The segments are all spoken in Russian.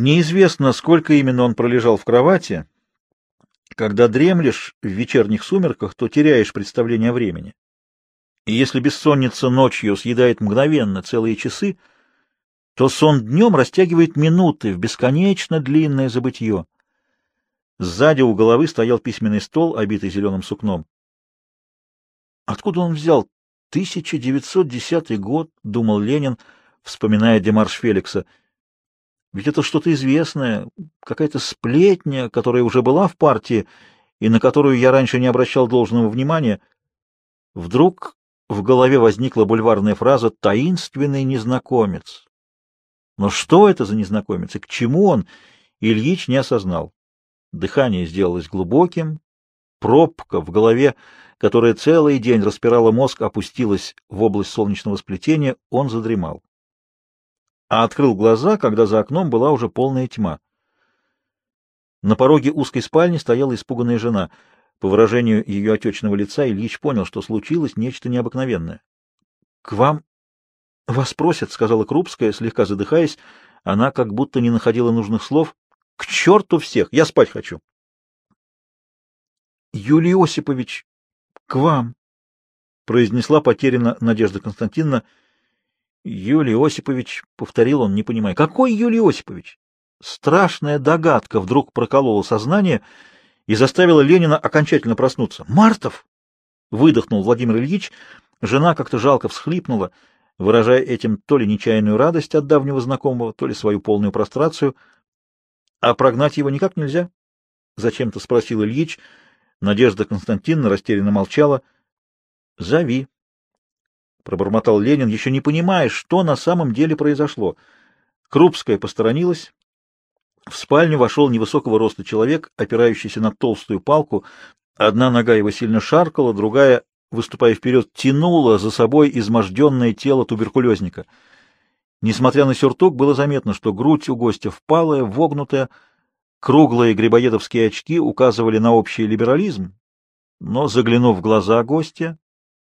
Неизвестно, сколько именно он пролежал в кровати. Когда дремлешь в вечерних сумерках, то теряешь представление о времени. И если бессонница ночью съедает мгновенно целые часы, то сон днем растягивает минуты в бесконечно длинное забытье. Сзади у головы стоял письменный стол, обитый зеленым сукном. Откуда он взял 1910 год, — думал Ленин, вспоминая демарш Феликса. Ведь это что-то известное, какая-то сплетня, которая уже была в партии и на которую я раньше не обращал должного внимания. Вдруг в голове возникла бульварная фраза «таинственный незнакомец». Но что это за незнакомец и к чему он, Ильич не осознал. Дыхание сделалось глубоким, пробка в голове, которая целый день распирала мозг, опустилась в область солнечного сплетения, он задремал. А открыл глаза, когда за окном была уже полная тьма. На пороге узкой спальни стояла испуганная жена. По выражению ее отечного лица Ильич понял, что случилось нечто необыкновенное. — К вам вас просят, — сказала Крупская, слегка задыхаясь. Она как будто не находила нужных слов. К черту всех! Я спать хочу. — Юлий Осипович, к вам! — произнесла потеряна Надежда Константиновна. — Юлий Осипович, — повторил он, не понимая. — Какой Юлий Осипович? Страшная догадка вдруг проколола сознание и заставила Ленина окончательно проснуться. «Мартов!» — выдохнул Владимир Ильич. Жена как-то жалко всхлипнула, выражая этим то ли нечаянную радость от давнего знакомого, то ли свою полную прострацию — а прогнать его никак нельзя? Зачем-то спросил Ильич. Надежда Константиновна растерянно молчала. Зови. Пробормотал Ленин, еще не понимая, что на самом деле произошло. Крупская посторонилась. В спальню вошел невысокого роста человек, опирающийся на толстую палку. Одна нога его сильно шаркала, другая, выступая вперед, тянула за собой изможденное тело туберкулезника — Несмотря на сюртук, было заметно, что грудь у гостя впалая, вогнутая, круглые грибоедовские очки указывали на общий либерализм, но, заглянув в глаза гостя,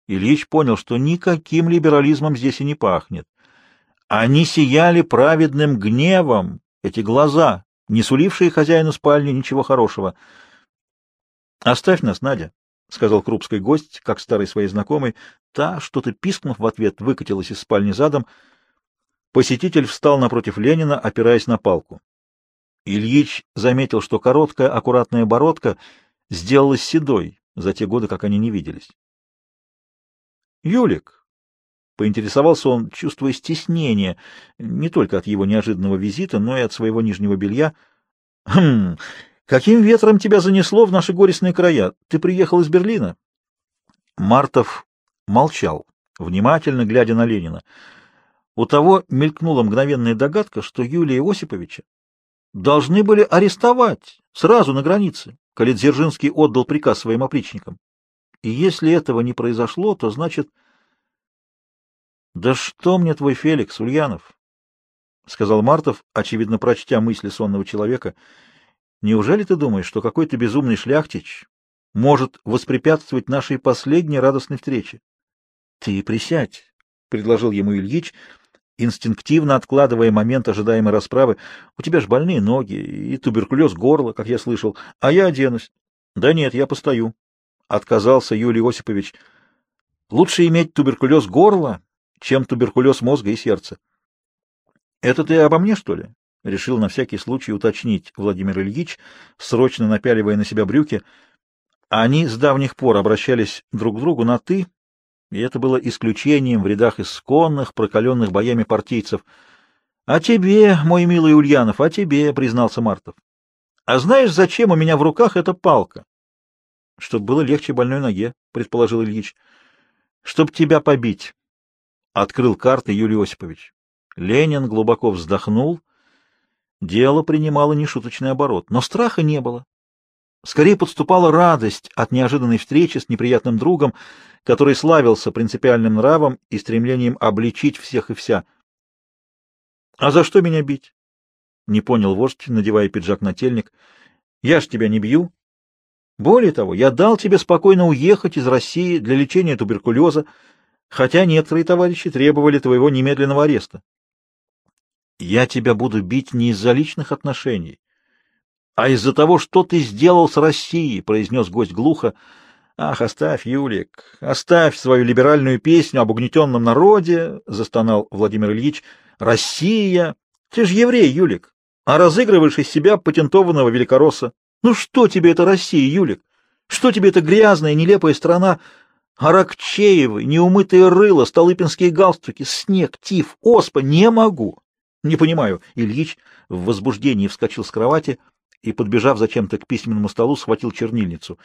Ильич понял, что никаким либерализмом здесь и не пахнет. Они сияли праведным гневом, эти глаза, не сулившие хозяину спальни ничего хорошего. — Оставь нас, Надя, — сказал крупский гость, как старый своей знакомый. Та, что-то пискнув в ответ, выкатилась из спальни задом — Посетитель встал напротив Ленина, опираясь на палку. Ильич заметил, что короткая, аккуратная бородка сделалась седой за те годы, как они не виделись. «Юлик!» — поинтересовался он, чувствуя стеснение не только от его неожиданного визита, но и от своего нижнего белья. «Хм! Каким ветром тебя занесло в наши горестные края? Ты приехал из Берлина?» Мартов молчал, внимательно глядя на Ленина. У того мелькнула мгновенная догадка, что Юлия Осиповича должны были арестовать сразу на границе, коли Дзержинский отдал приказ своим опричникам. И если этого не произошло, то значит... — Да что мне твой Феликс, Ульянов? — сказал Мартов, очевидно прочтя мысли сонного человека. — Неужели ты думаешь, что какой-то безумный шляхтич может воспрепятствовать нашей последней радостной встрече? — Ты присядь, — предложил ему Ильич, инстинктивно откладывая момент ожидаемой расправы. У тебя ж больные ноги и туберкулез горла, как я слышал, а я оденусь. Да нет, я постою, — отказался Юлий Осипович. Лучше иметь туберкулез горла, чем туберкулез мозга и сердца. Это ты обо мне, что ли? — решил на всякий случай уточнить Владимир Ильич, срочно напяливая на себя брюки. Они с давних пор обращались друг к другу на «ты», и это было исключением в рядах исконных, прокаленных боями партийцев. — А тебе, мой милый Ульянов, а тебе, — признался Мартов. — А знаешь, зачем у меня в руках эта палка? — Чтоб было легче больной ноге, — предположил Ильич. — Чтоб тебя побить, — открыл карты Юлий Осипович. Ленин глубоко вздохнул. Дело принимало нешуточный оборот, но страха не было. Скорее подступала радость от неожиданной встречи с неприятным другом, который славился принципиальным нравом и стремлением обличить всех и вся. — А за что меня бить? — не понял вождь, надевая пиджак на тельник. — Я ж тебя не бью. Более того, я дал тебе спокойно уехать из России для лечения туберкулеза, хотя некоторые товарищи требовали твоего немедленного ареста. Я тебя буду бить не из-за личных отношений, а из-за того, что ты сделал с Россией, — произнес гость глухо. Ах, оставь, Юлик, оставь свою либеральную песню об угнетенном народе, — застонал Владимир Ильич. Россия! Ты же еврей, Юлик, а разыгрываешь из себя патентованного великоросса. Ну что тебе это Россия, Юлик? Что тебе эта грязная, нелепая страна? Аракчеевы, неумытые рыла, столыпинские галстуки, снег, тиф, оспа. Не могу. Не понимаю. Ильич в возбуждении вскочил с кровати и, подбежав зачем-то к письменному столу, схватил чернильницу.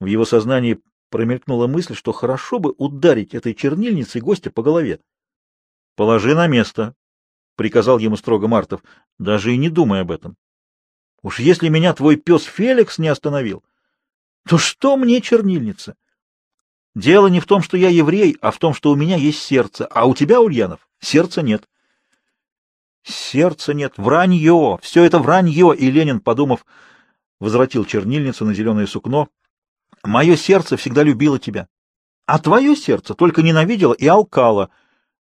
В его сознании промелькнула мысль, что хорошо бы ударить этой чернильницей гостя по голове. — Положи на место, — приказал ему строго Мартов, — даже и не думай об этом. Уж если меня твой пес Феликс не остановил, то что мне чернильница? Дело не в том, что я еврей, а в том, что у меня есть сердце, а у тебя, Ульянов, сердца нет. Сердца нет, вранье, все это вранье, и Ленин, подумав, возвратил чернильницу на зеленое сукно. Мое сердце всегда любило тебя, а твое сердце только ненавидело и алкало.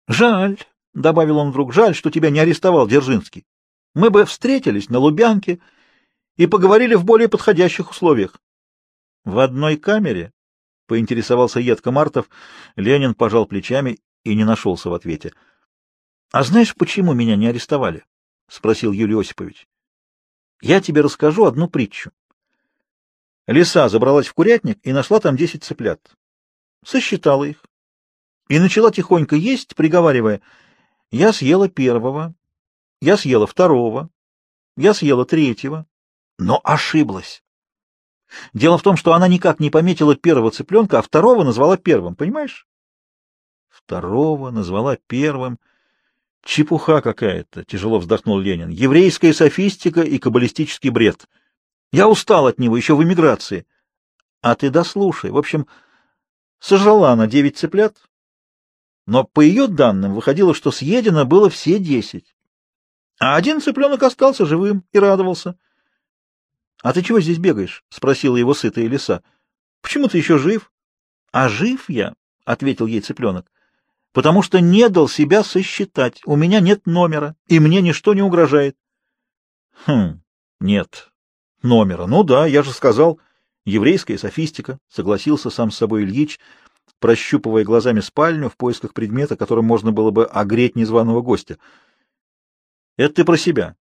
Жаль, — добавил он вдруг, — жаль, что тебя не арестовал Дзержинский. Мы бы встретились на Лубянке, — и поговорили в более подходящих условиях. — В одной камере? — поинтересовался едко Мартов. Ленин пожал плечами и не нашелся в ответе. — А знаешь, почему меня не арестовали? — спросил Юлий Осипович. — Я тебе расскажу одну притчу. Лиса забралась в курятник и нашла там десять цыплят. Сосчитала их и начала тихонько есть, приговаривая, «Я съела первого, я съела второго, я съела третьего, но ошиблась. Дело в том, что она никак не пометила первого цыпленка, а второго назвала первым, понимаешь? Второго назвала первым. Чепуха какая-то, тяжело вздохнул Ленин. Еврейская софистика и каббалистический бред. Я устал от него еще в эмиграции. А ты дослушай. В общем, сожрала она девять цыплят, но по ее данным выходило, что съедено было все десять. А один цыпленок остался живым и радовался. — А ты чего здесь бегаешь? — спросила его сытая лиса. — Почему ты еще жив? — А жив я, — ответил ей цыпленок, — потому что не дал себя сосчитать. У меня нет номера, и мне ничто не угрожает. — Хм, нет номера. Ну да, я же сказал, еврейская софистика, — согласился сам с собой Ильич, прощупывая глазами спальню в поисках предмета, которым можно было бы огреть незваного гостя. — Это ты про себя.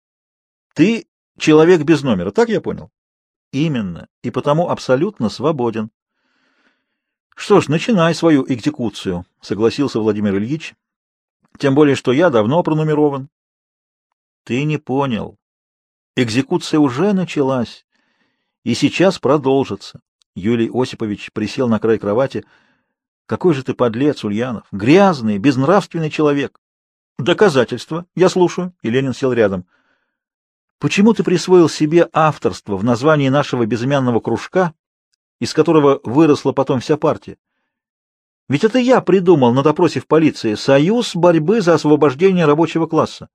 Ты Человек без номера, так я понял? Именно, и потому абсолютно свободен. Что ж, начинай свою экзекуцию, согласился Владимир Ильич. Тем более, что я давно пронумерован. Ты не понял. Экзекуция уже началась, и сейчас продолжится. Юлий Осипович присел на край кровати. Какой же ты подлец, Ульянов! Грязный, безнравственный человек! Доказательства. Я слушаю. И Ленин сел рядом. — Почему ты присвоил себе авторство в названии нашего безымянного кружка, из которого выросла потом вся партия? Ведь это я придумал на допросе в полиции «Союз борьбы за освобождение рабочего класса».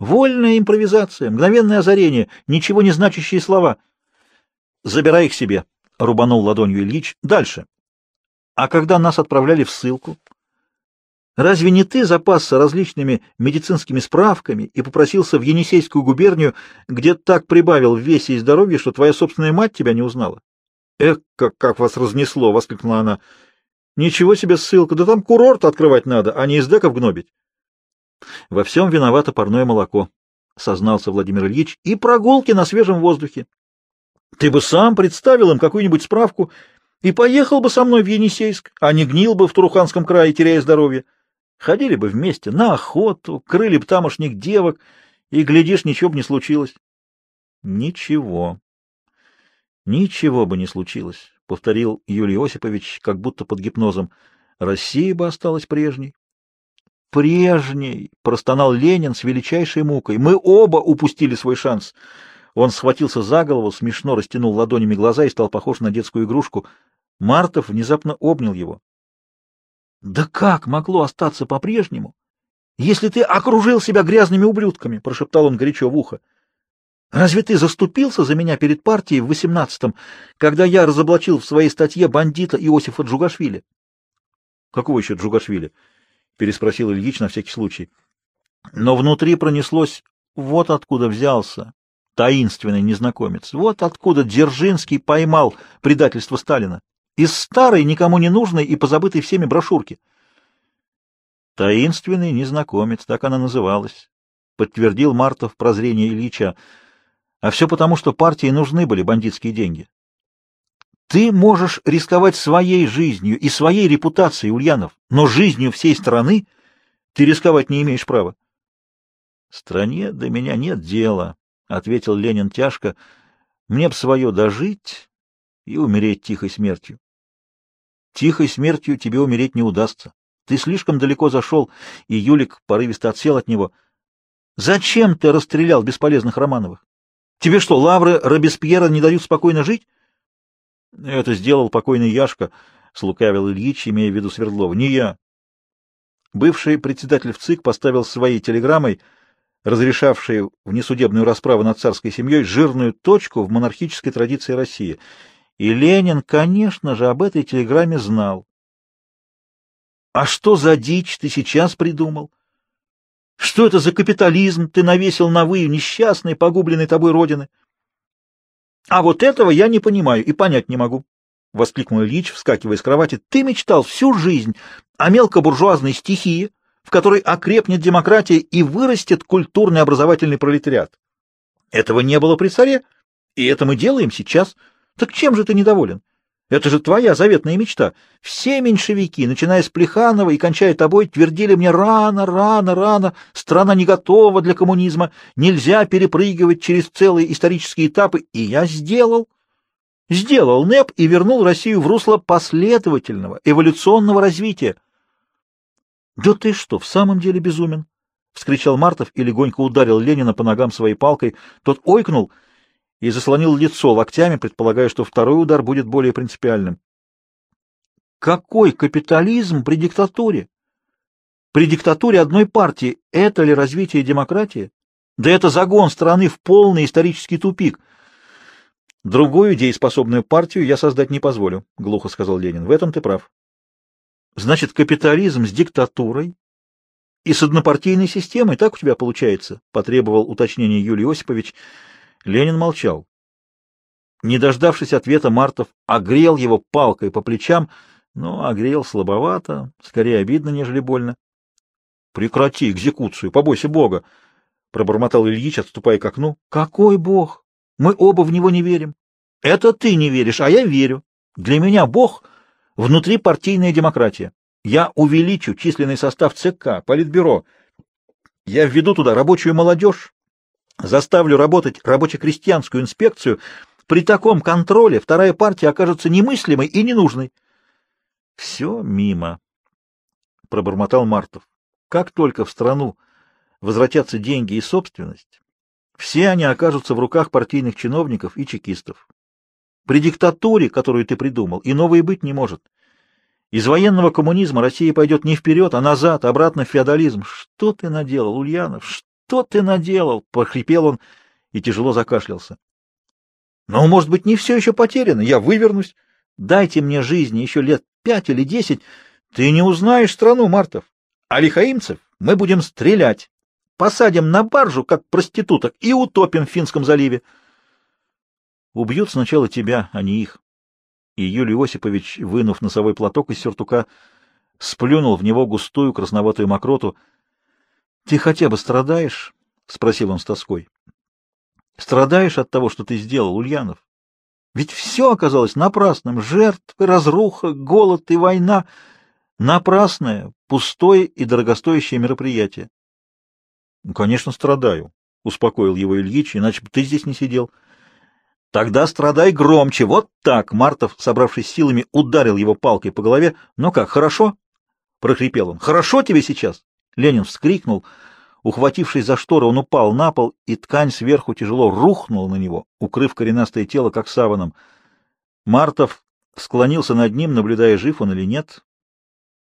Вольная импровизация, мгновенное озарение, ничего не значащие слова. «Забирай их себе», — рубанул ладонью Ильич. «Дальше. А когда нас отправляли в ссылку, Разве не ты запасся различными медицинскими справками и попросился в Енисейскую губернию, где так прибавил в весе и здоровье, что твоя собственная мать тебя не узнала? — Эх, как, как вас разнесло! — воскликнула она. — Ничего себе ссылка! Да там курорт открывать надо, а не издеков гнобить. — Во всем виновато парное молоко, — сознался Владимир Ильич, — и прогулки на свежем воздухе. Ты бы сам представил им какую-нибудь справку и поехал бы со мной в Енисейск, а не гнил бы в Туруханском крае, теряя здоровье. Ходили бы вместе на охоту, крыли бы тамошних девок, и, глядишь, ничего бы не случилось. Ничего. Ничего бы не случилось, — повторил Юлий Осипович, как будто под гипнозом. Россия бы осталась прежней. Прежней, — простонал Ленин с величайшей мукой. Мы оба упустили свой шанс. Он схватился за голову, смешно растянул ладонями глаза и стал похож на детскую игрушку. Мартов внезапно обнял его. Да как могло остаться по-прежнему, если ты окружил себя грязными ублюдками? — прошептал он горячо в ухо. — Разве ты заступился за меня перед партией в восемнадцатом, когда я разоблачил в своей статье бандита Иосифа Джугашвили? — Какого еще Джугашвили? — переспросил Ильич на всякий случай. Но внутри пронеслось вот откуда взялся таинственный незнакомец. Вот откуда Дзержинский поймал предательство Сталина. Из старой, никому не нужной и позабытой всеми брошюрки. Таинственный незнакомец, так она называлась, подтвердил Мартов прозрение Ильича. А все потому, что партии нужны были бандитские деньги. Ты можешь рисковать своей жизнью и своей репутацией, Ульянов, но жизнью всей страны ты рисковать не имеешь права. Стране до меня нет дела, — ответил Ленин тяжко. Мне б свое дожить и умереть тихой смертью. Тихой смертью тебе умереть не удастся. Ты слишком далеко зашел, и Юлик порывисто отсел от него. Зачем ты расстрелял бесполезных Романовых? Тебе что, лавры Робеспьера не дают спокойно жить? Это сделал покойный Яшка, слукавил Ильич, имея в виду Свердлова. Не я. Бывший председатель ВЦИК поставил своей телеграммой, разрешавшей внесудебную расправу над царской семьей, жирную точку в монархической традиции России — и Ленин, конечно же, об этой телеграмме знал. А что за дичь ты сейчас придумал? Что это за капитализм ты навесил на выю несчастной, погубленной тобой родины? А вот этого я не понимаю и понять не могу, — воскликнул Ильич, вскакивая с кровати. Ты мечтал всю жизнь о мелкобуржуазной стихии, в которой окрепнет демократия и вырастет культурный образовательный пролетариат. Этого не было при царе, и это мы делаем сейчас — так чем же ты недоволен? Это же твоя заветная мечта. Все меньшевики, начиная с Плеханова и кончая тобой, твердили мне рано, рано, рано, страна не готова для коммунизма, нельзя перепрыгивать через целые исторические этапы, и я сделал. Сделал НЭП и вернул Россию в русло последовательного, эволюционного развития. — Да ты что, в самом деле безумен? — вскричал Мартов и легонько ударил Ленина по ногам своей палкой. Тот ойкнул — и заслонил лицо локтями, предполагая, что второй удар будет более принципиальным. Какой капитализм при диктатуре? При диктатуре одной партии это ли развитие демократии? Да это загон страны в полный исторический тупик. Другую дееспособную партию я создать не позволю, — глухо сказал Ленин. В этом ты прав. Значит, капитализм с диктатурой и с однопартийной системой, так у тебя получается? — потребовал уточнения Юлий Осипович. Ленин молчал. Не дождавшись ответа, Мартов огрел его палкой по плечам, но огрел слабовато, скорее обидно, нежели больно. — Прекрати экзекуцию, побойся Бога! — пробормотал Ильич, отступая к окну. — Какой Бог? Мы оба в него не верим. Это ты не веришь, а я верю. Для меня Бог — внутрипартийная демократия. Я увеличу численный состав ЦК, Политбюро. Я введу туда рабочую молодежь, заставлю работать рабоче-крестьянскую инспекцию, при таком контроле вторая партия окажется немыслимой и ненужной. — Все мимо, — пробормотал Мартов. — Как только в страну возвратятся деньги и собственность, все они окажутся в руках партийных чиновников и чекистов. При диктатуре, которую ты придумал, и новой быть не может. Из военного коммунизма Россия пойдет не вперед, а назад, обратно в феодализм. Что ты наделал, Ульянов? Что ты наделал? — прохрипел он и тяжело закашлялся. — Но, может быть, не все еще потеряно. Я вывернусь. Дайте мне жизни еще лет пять или десять. Ты не узнаешь страну, Мартов. А лихаимцев мы будем стрелять. Посадим на баржу, как проституток, и утопим в Финском заливе. Убьют сначала тебя, а не их. И Юлий Осипович, вынув носовой платок из сюртука, сплюнул в него густую красноватую мокроту —— Ты хотя бы страдаешь? — спросил он с тоской. — Страдаешь от того, что ты сделал, Ульянов? Ведь все оказалось напрасным. Жертвы, разруха, голод и война. Напрасное, пустое и дорогостоящее мероприятие. — Ну, конечно, страдаю, — успокоил его Ильич, — иначе бы ты здесь не сидел. — Тогда страдай громче. Вот так. Мартов, собравшись силами, ударил его палкой по голове. — Ну как, хорошо? — прохрипел он. — Хорошо тебе сейчас? Ленин вскрикнул. Ухватившись за шторы, он упал на пол, и ткань сверху тяжело рухнула на него, укрыв коренастое тело, как саваном. Мартов склонился над ним, наблюдая, жив он или нет.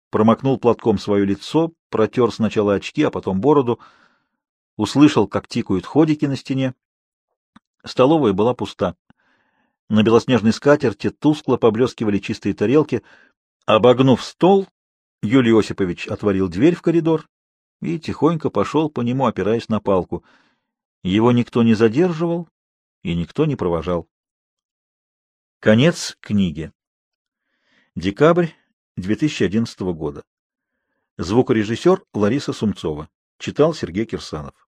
Промокнул платком свое лицо, протер сначала очки, а потом бороду. Услышал, как тикают ходики на стене. Столовая была пуста. На белоснежной скатерти тускло поблескивали чистые тарелки. Обогнув стол, Юлий Осипович отворил дверь в коридор и тихонько пошел по нему, опираясь на палку. Его никто не задерживал и никто не провожал. Конец книги. Декабрь 2011 года. Звукорежиссер Лариса Сумцова. Читал Сергей Кирсанов.